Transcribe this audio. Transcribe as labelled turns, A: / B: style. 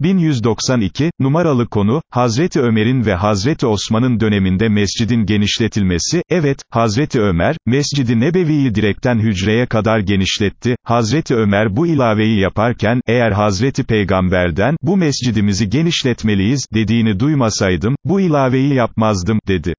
A: 1192, numaralı konu, Hazreti Ömer'in ve Hazreti Osman'ın döneminde mescidin genişletilmesi, evet, Hazreti Ömer, Mescid-i Nebevi'yi direkten hücreye kadar genişletti, Hazreti Ömer bu ilaveyi yaparken, eğer Hazreti Peygamber'den, bu mescidimizi genişletmeliyiz, dediğini duymasaydım, bu ilaveyi yapmazdım, dedi.